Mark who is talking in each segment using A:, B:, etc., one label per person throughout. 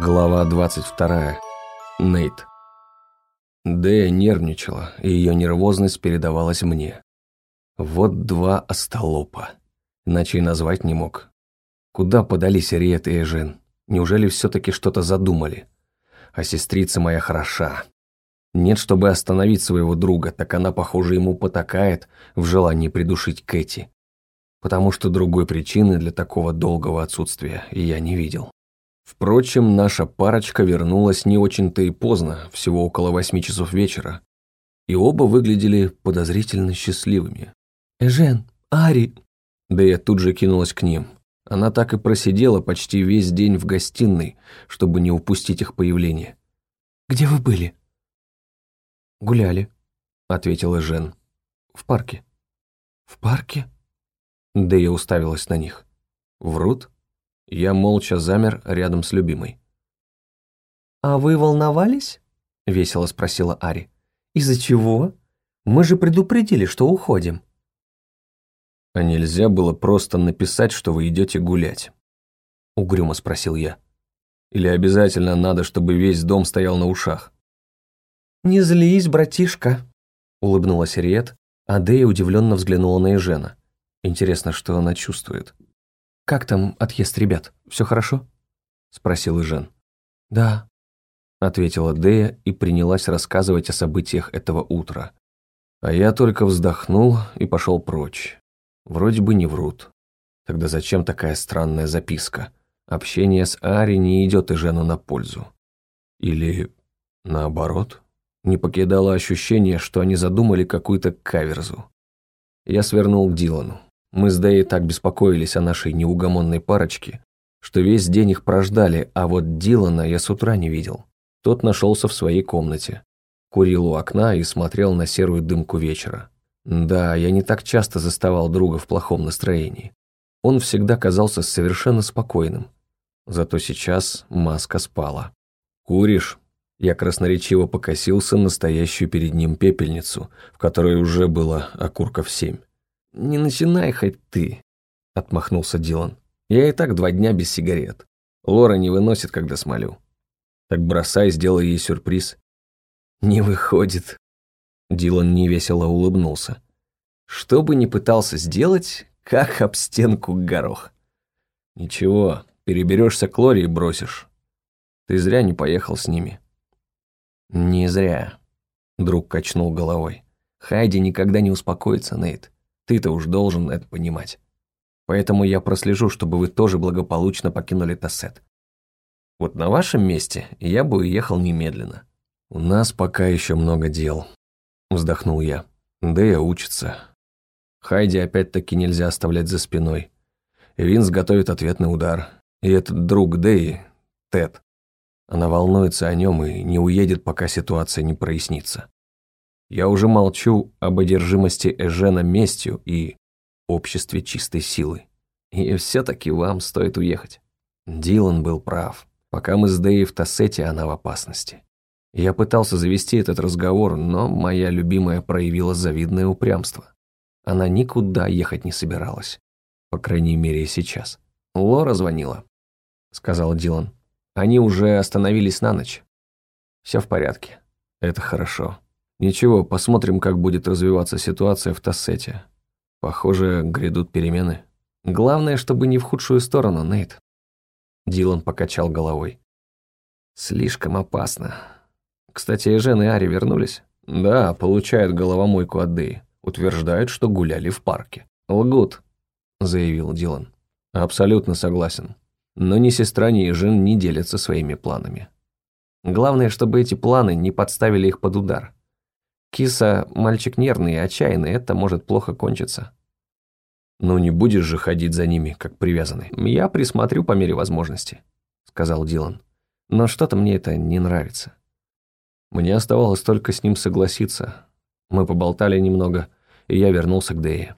A: Глава 22. Нейт. Дэя нервничала, и ее нервозность передавалась мне. Вот два остолопа. Иначе и назвать не мог. Куда подались Риет и Эжен? Неужели все-таки что-то задумали? А сестрица моя хороша. Нет, чтобы остановить своего друга, так она, похоже, ему потакает в желании придушить Кэти. Потому что другой причины для такого долгого отсутствия я не видел. Впрочем, наша парочка вернулась не очень-то и поздно, всего около восьми часов вечера, и оба выглядели подозрительно счастливыми.
B: «Эжен, Ари!»
A: Да я тут же кинулась к ним. Она так и просидела почти весь день в гостиной, чтобы не упустить их появление.
B: «Где вы были?»
A: «Гуляли», — ответила Жен. «В парке».
B: «В парке?»
A: Да я уставилась на них. «Врут?» Я молча замер рядом с любимой.
B: «А вы волновались?» — весело спросила Ари. «Из-за чего? Мы же предупредили, что уходим».
A: «А нельзя было просто написать, что вы идете гулять?» — угрюмо спросил я. «Или обязательно надо, чтобы весь дом стоял на ушах?»
B: «Не злись, братишка», —
A: улыбнулась Риет, а Дэя удивленно взглянула на Ежена. Интересно, что она чувствует.
B: «Как там отъезд ребят? Все хорошо?»
A: – спросил Ижен.
B: «Да», –
A: ответила Дея и принялась рассказывать о событиях этого утра. А я только вздохнул и пошел прочь. Вроде бы не врут. Тогда зачем такая странная записка? Общение с Ари не идет Ижену на пользу. Или наоборот? Не покидало ощущение, что они задумали какую-то каверзу. Я свернул к Дилану. Мы с Дэей так беспокоились о нашей неугомонной парочке, что весь день их прождали, а вот Дилана я с утра не видел. Тот нашелся в своей комнате. Курил у окна и смотрел на серую дымку вечера. Да, я не так часто заставал друга в плохом настроении. Он всегда казался совершенно спокойным. Зато сейчас маска спала. «Куришь?» Я красноречиво покосился на стоящую перед ним пепельницу, в которой уже было окурков семь. «Не начинай хоть ты», — отмахнулся Дилан. «Я и так два дня без сигарет. Лора не выносит, когда смолю. Так бросай, сделай ей сюрприз». «Не выходит». Дилан невесело улыбнулся. «Что бы ни пытался сделать, как об стенку горох». «Ничего, переберешься к Лоре и бросишь. Ты зря не поехал с ними». «Не зря», — друг качнул головой. «Хайди никогда не успокоится, Нейт. Ты-то уж должен это понимать. Поэтому я прослежу, чтобы вы тоже благополучно покинули Тассет. Вот на вашем месте я бы уехал немедленно. У нас пока еще много дел, вздохнул я. Дэя учится. Хайди опять-таки нельзя оставлять за спиной. Винс готовит ответный удар. И этот друг Дэи, Тед, она волнуется о нем и не уедет, пока ситуация не прояснится. Я уже молчу об одержимости Эжена местью и обществе чистой силы. И все-таки вам стоит уехать. Дилан был прав. Пока мы с Дэей в она в опасности. Я пытался завести этот разговор, но моя любимая проявила завидное упрямство. Она никуда ехать не собиралась. По крайней мере, сейчас. Лора звонила, сказал Дилан. Они уже остановились на ночь. Все в порядке. Это хорошо. Ничего, посмотрим, как будет развиваться ситуация в Тассете. Похоже, грядут перемены. Главное, чтобы не в худшую сторону, Нейт. Дилан покачал головой. Слишком опасно. Кстати, Эжен и Ари вернулись? Да, получают головомойку от Дэи. Утверждают, что гуляли в парке. Лгут, заявил Дилан. Абсолютно согласен. Но ни сестра, ни Эжен не делятся своими планами. Главное, чтобы эти планы не подставили их под удар. Киса – мальчик нервный и отчаянный, это может плохо кончиться. «Ну не будешь же ходить за ними, как привязанный. Я присмотрю по мере возможности», – сказал Дилан. «Но что-то мне это не нравится». Мне оставалось только с ним согласиться. Мы поболтали немного, и я вернулся к Дее.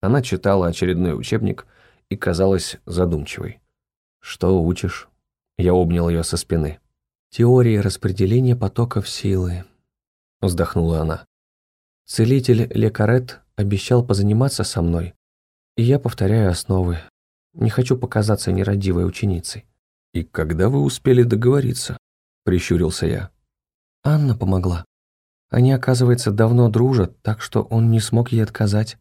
A: Она читала очередной учебник и казалась задумчивой. «Что учишь?» Я обнял ее со спины.
B: «Теория распределения потоков силы», вздохнула она. Целитель Лекарет обещал позаниматься со мной, и я повторяю основы. Не хочу показаться нерадивой ученицей.
A: «И когда вы успели договориться?» – прищурился я.
B: Анна помогла. Они, оказывается, давно дружат, так что он не смог ей отказать.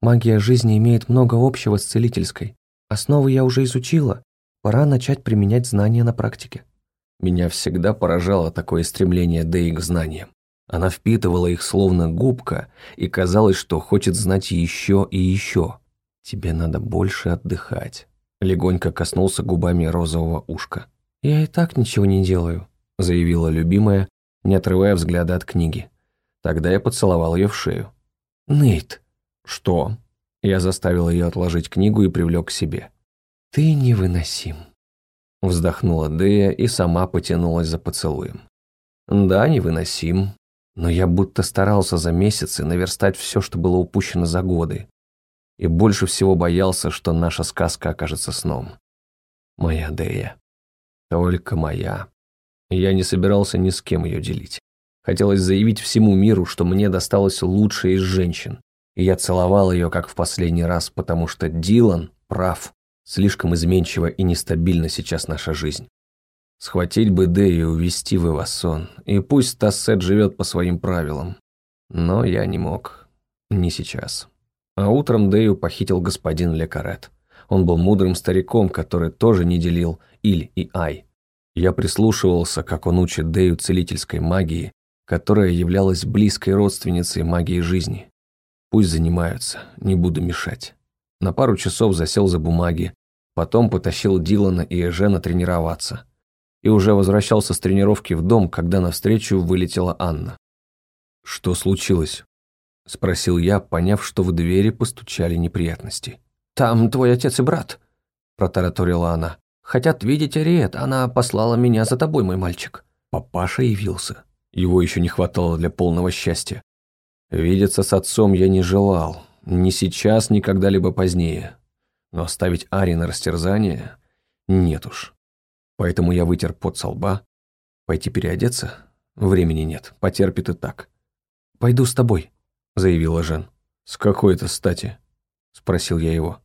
B: Магия жизни имеет много общего с целительской. Основы я уже изучила. Пора начать применять знания на практике.
A: Меня всегда поражало такое стремление Дэи к знаниям. Она впитывала их словно губка, и казалось, что хочет знать еще и еще. «Тебе надо больше отдыхать», — легонько коснулся губами розового ушка.
B: «Я и так ничего не делаю», —
A: заявила любимая, не отрывая взгляда от книги. Тогда я поцеловал ее в шею.
B: «Нейт!»
A: «Что?» Я заставил ее отложить книгу и привлек к себе.
B: «Ты невыносим», —
A: вздохнула Дея и сама потянулась за поцелуем. «Да, невыносим, но я будто старался за месяцы наверстать все, что было упущено за годы. И больше всего боялся, что наша сказка окажется сном. Моя Дея. Только моя. Я не собирался ни с кем ее делить. Хотелось заявить всему миру, что мне досталось лучшее из женщин. И я целовал ее, как в последний раз, потому что Дилан прав. Слишком изменчива и нестабильна сейчас наша жизнь. Схватить бы Дэй и увести в Ивасон, и пусть Тассет живет по своим правилам. Но я не мог. Не сейчас. А утром Дэю похитил господин Лекарет. Он был мудрым стариком, который тоже не делил Иль и Ай. Я прислушивался, как он учит Дэю целительской магии, которая являлась близкой родственницей магии жизни. Пусть занимаются, не буду мешать. На пару часов засел за бумаги, потом потащил Дилана и Эжена тренироваться – и уже возвращался с тренировки в дом, когда навстречу вылетела Анна. «Что случилось?» – спросил я, поняв, что в двери постучали неприятности.
B: «Там твой отец и брат», – протараторила она. «Хотят видеть Ариет, она послала меня за тобой, мой мальчик».
A: Папаша явился. Его еще не хватало для полного счастья. Видеться с отцом я не желал, ни сейчас, ни когда-либо позднее. Но оставить Ари на растерзание – нет уж. Поэтому я вытер пот со лба. Пойти переодеться? Времени нет, потерпит и так.
B: «Пойду с тобой», —
A: заявила Жен. «С какой-то стати?» — спросил я его.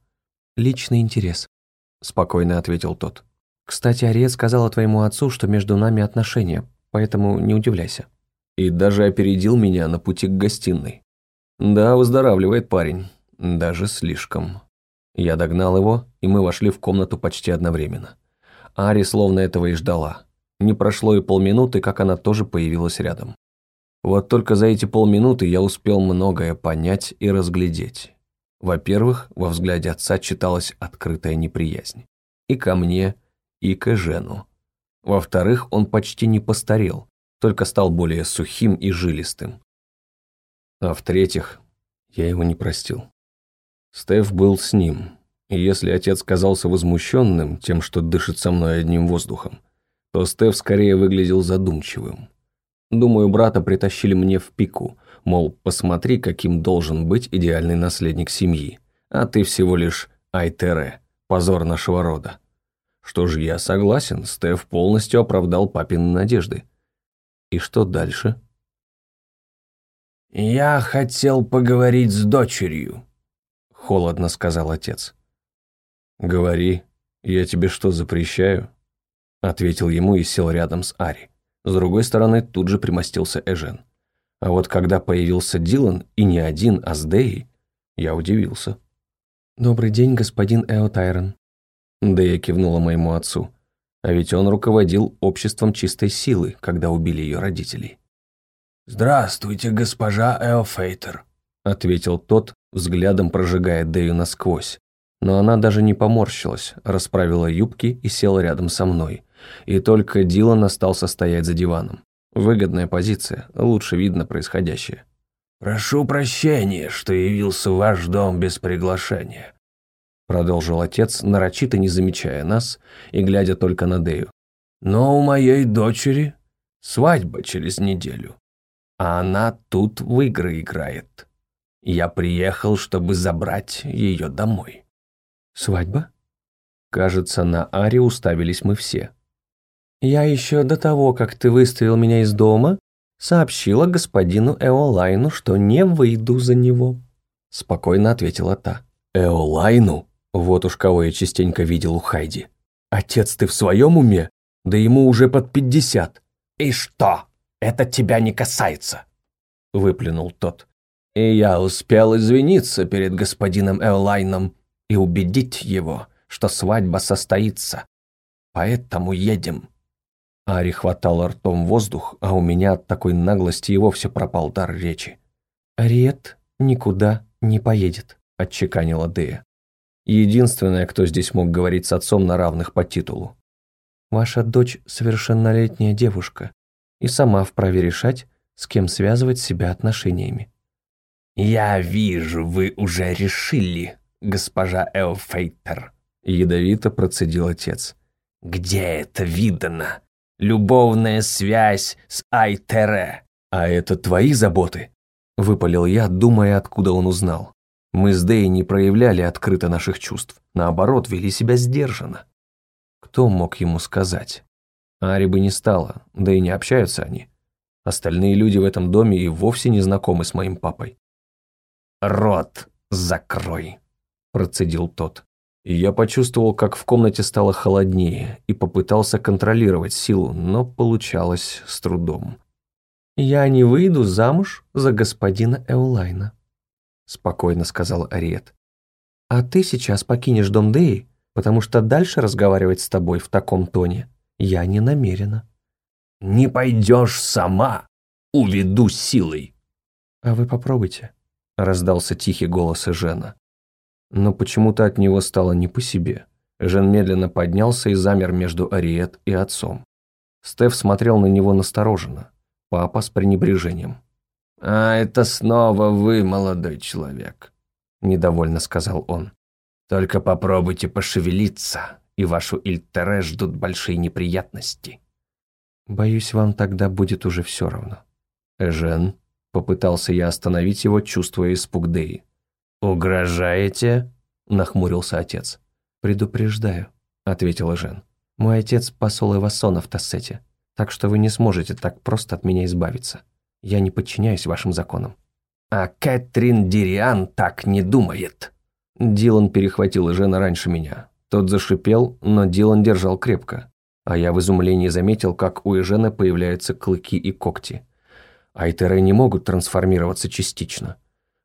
B: «Личный интерес», — спокойно ответил тот. «Кстати, Ариет сказала твоему отцу, что между нами отношения, поэтому не удивляйся».
A: И даже опередил меня на пути к гостиной. Да, выздоравливает парень. Даже слишком. Я догнал его, и мы вошли в комнату почти одновременно. Ари словно этого и ждала. Не прошло и полминуты, как она тоже появилась рядом. Вот только за эти полминуты я успел многое понять и разглядеть. Во-первых, во взгляде отца читалась открытая неприязнь. И ко мне, и к Жену. Во-вторых, он почти не постарел, только стал более сухим и жилистым. А в-третьих, я его не простил. Стеф был с ним, и если отец казался возмущенным тем, что дышит со мной одним воздухом, то Стеф скорее выглядел задумчивым. Думаю, брата притащили мне в пику, мол, посмотри, каким должен быть идеальный наследник семьи, а ты всего лишь Айтере, позор нашего рода. Что ж, я согласен, Стеф полностью оправдал папины надежды. И что дальше?
C: «Я хотел поговорить с дочерью», — холодно сказал отец.
A: «Говори, я тебе что, запрещаю?» Ответил ему и сел рядом с Ари. С другой стороны тут же примостился Эжен. А вот когда появился Дилан, и не один, а с Деей, я удивился.
B: «Добрый день, господин Эо Тайрон».
A: Дея кивнула моему отцу. А ведь он руководил обществом чистой силы, когда убили ее родителей.
C: «Здравствуйте, госпожа Эофейтер», —
A: ответил тот, взглядом прожигая Дею насквозь, но она даже не поморщилась, расправила юбки и села рядом со мной. И только Дилан остался стоять за диваном. Выгодная позиция, лучше видно происходящее.
C: «Прошу прощения, что явился в ваш дом без приглашения», продолжил отец, нарочито не замечая нас и глядя только на Дею. «Но у моей дочери свадьба через неделю, а она тут в игры играет. Я приехал, чтобы забрать ее домой».
B: «Свадьба?»
A: Кажется, на Ари уставились мы все.
B: «Я еще до того, как ты выставил меня из дома, сообщила господину Эолайну, что не выйду за него», спокойно ответила та.
A: «Эолайну? Вот уж кого я частенько видел у Хайди. Отец, ты в своем уме? Да ему уже под пятьдесят.
C: И что? Это тебя не касается, выплюнул тот. И я успел извиниться перед господином Эолайном и убедить его, что свадьба состоится. Поэтому едем.
A: Ари хватал ртом воздух, а у меня от такой наглости и вовсе пропал дар речи.
B: «Ариет никуда не поедет», – отчеканила Дея.
A: Единственная, кто здесь мог говорить с отцом на равных по титулу.
B: «Ваша дочь совершеннолетняя девушка и сама вправе решать, с кем связывать себя отношениями».
C: «Я вижу, вы уже решили, госпожа Элфейтер», –
A: ядовито процедил отец.
C: «Где это видано? Любовная связь с Айтере».
A: «А это твои заботы?» – выпалил я, думая, откуда он узнал. Мы с Дэй не проявляли открыто наших чувств, наоборот, вели себя сдержанно. Кто мог ему сказать? Ари бы не стало, да и не общаются они. Остальные люди в этом доме и вовсе не знакомы с моим папой.
C: «Рот закрой», – процедил тот.
A: И я почувствовал, как в комнате стало холоднее, и попытался контролировать силу, но получалось с трудом.
B: «Я не выйду замуж за господина Эулайна», –
A: спокойно сказал Ариет.
B: «А ты сейчас покинешь дом Деи, потому что дальше разговаривать с тобой в таком тоне я не намерена».
C: «Не пойдешь сама, уведу силой».
B: «А вы попробуйте», – раздался тихий голос Эжена
A: но почему-то от него стало не по себе. Жен медленно поднялся и замер между Ариет и отцом. Стеф смотрел на него настороженно, папа с пренебрежением.
C: «А это снова вы, молодой человек», – недовольно сказал он. «Только попробуйте пошевелиться, и вашу Ильтере ждут большие неприятности».
B: «Боюсь, вам тогда будет уже все равно».
A: «Эжен», – попытался я остановить его, чувствуя испуг Деи.
C: «Угрожаете?» – нахмурился отец.
B: «Предупреждаю», – ответила Жен. «Мой отец посол Эвасона в Тассете, так что вы не сможете так просто от меня избавиться. Я не подчиняюсь вашим законам».
C: «А Кэтрин Дириан так не думает».
A: Дилан перехватил Жена раньше меня. Тот зашипел, но Дилан держал крепко. А я в изумлении заметил, как у Эжена появляются клыки и когти. Айтеры не могут трансформироваться частично.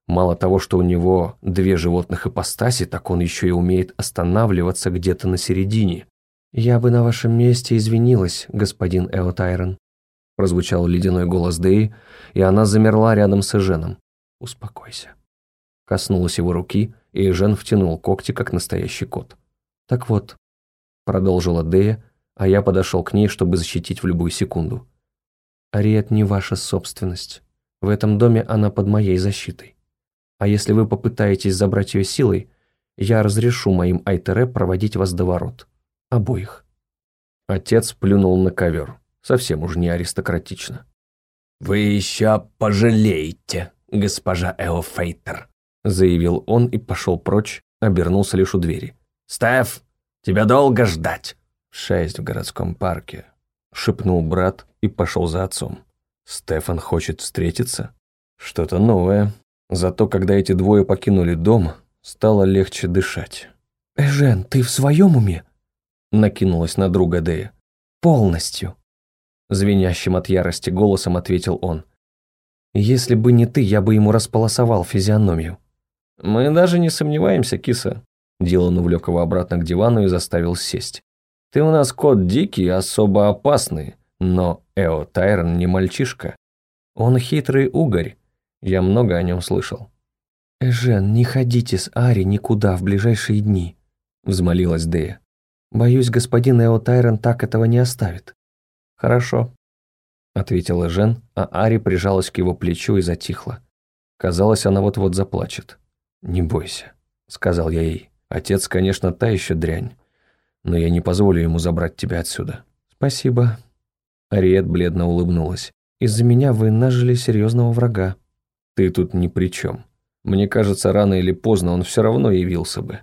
A: Мало того, что у него две животных ипостаси, так он еще и умеет останавливаться где-то на середине.
B: «Я бы на вашем месте извинилась, господин Эотайрон»,
A: прозвучал ледяной голос Дэи, и она замерла рядом с Эженом. «Успокойся». Коснулась его руки, и Эжен втянул когти, как настоящий кот.
B: «Так вот»,
A: продолжила Дэя, а я подошел к ней, чтобы защитить в любую секунду.
B: «Ариет не ваша собственность. В этом доме она под моей защитой. А если вы попытаетесь забрать ее силой, я разрешу моим Айтере проводить вас до ворот. Обоих».
A: Отец плюнул на ковер. Совсем уж не аристократично.
C: «Вы еще пожалеете, госпожа Эофейтер»,
A: заявил он и пошел прочь, обернулся лишь у двери.
C: «Стеф, тебя долго ждать?»
A: «Шесть в городском парке», шепнул брат и пошел за отцом. «Стефан хочет встретиться? Что-то новое, Зато когда эти двое покинули дом, стало легче дышать.
B: «Эжен, ты в своем уме?»
A: Накинулась на друга Дея.
B: «Полностью», звенящим от ярости голосом ответил он. «Если бы не ты, я бы ему располосовал физиономию».
A: «Мы даже не сомневаемся, киса». Дилан увлек его обратно к дивану и заставил сесть. «Ты у нас кот дикий, особо опасный, но Эо Тайрон не мальчишка. Он хитрый угорь, я много о нем слышал.
B: «Эжен, не ходите с Ари никуда в ближайшие дни», – взмолилась Дея. «Боюсь, господин Эо Тайрон так этого не оставит».
A: «Хорошо», – ответила Жен, а Ари прижалась к его плечу и затихла. Казалось, она вот-вот заплачет. «Не бойся», – сказал я ей. «Отец, конечно, та еще дрянь, но я не позволю ему забрать тебя отсюда».
B: «Спасибо».
A: Ариет бледно улыбнулась.
B: «Из-за меня вы нажили серьезного врага».
A: Ты тут ни при чем. Мне кажется, рано или поздно он все равно явился бы,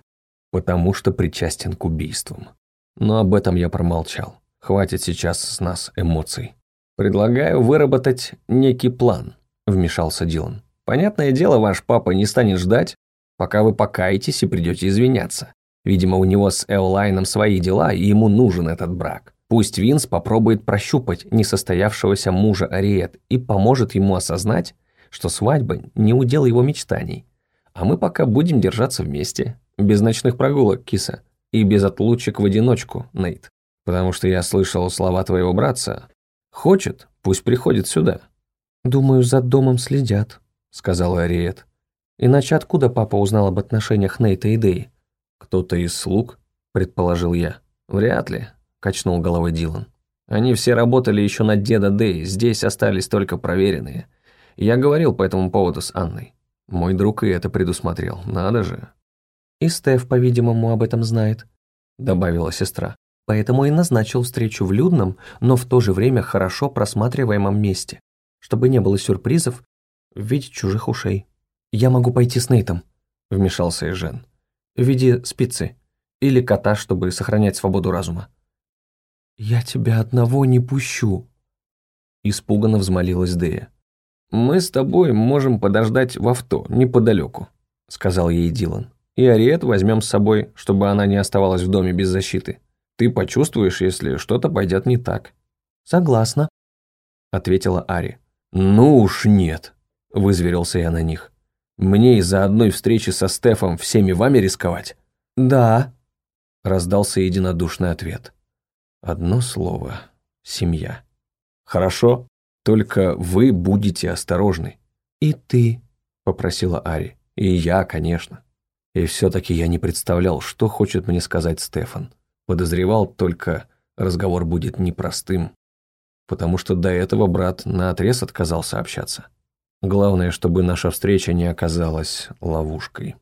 A: потому что причастен к убийствам. Но об этом я промолчал. Хватит сейчас с нас эмоций. Предлагаю выработать некий план, вмешался Дилан. Понятное дело, ваш папа не станет ждать, пока вы покаетесь и придете извиняться. Видимо, у него с Эолайном свои дела, и ему нужен этот брак. Пусть Винс попробует прощупать несостоявшегося мужа Ариет и поможет ему осознать, что свадьба не удел его мечтаний. А мы пока будем держаться вместе, без ночных прогулок, киса, и без отлучек в одиночку, Нейт. Потому что я слышал слова твоего братца. Хочет, пусть приходит сюда.
B: «Думаю, за домом следят», — сказала Ариет. «Иначе откуда папа узнал об отношениях Нейта и Дэи?»
A: «Кто-то из слуг?» – предположил я. «Вряд ли», – качнул головой Дилан. «Они все работали еще на деда Дэй, здесь остались только проверенные. Я говорил по этому поводу с Анной. Мой друг и это предусмотрел, надо же».
B: «И Стеф, по-видимому, об этом знает», – добавила сестра. «Поэтому и назначил встречу в людном, но в то же время хорошо просматриваемом месте, чтобы не было сюрпризов в виде чужих ушей». «Я могу пойти с Нейтом», – вмешался Эжен в виде спицы или кота, чтобы сохранять свободу разума. «Я тебя одного не пущу», — испуганно взмолилась Дея.
A: «Мы с тобой можем подождать в авто, неподалеку», — сказал ей Дилан. «И Ариет возьмем с собой, чтобы она не оставалась в доме без защиты. Ты почувствуешь, если что-то пойдет не так».
B: «Согласна», —
A: ответила Ари. «Ну уж нет», — вызверился я на них. Мне из-за одной встречи со Стефом всеми вами рисковать?
B: Да,
A: раздался единодушный ответ. Одно слово — семья. Хорошо, только вы будете осторожны.
B: И ты,
A: попросила Ари. И я, конечно. И все-таки я не представлял, что хочет мне сказать Стефан. Подозревал только, разговор будет непростым, потому что до этого брат наотрез отказался общаться. Главное, чтобы наша встреча не оказалась ловушкой.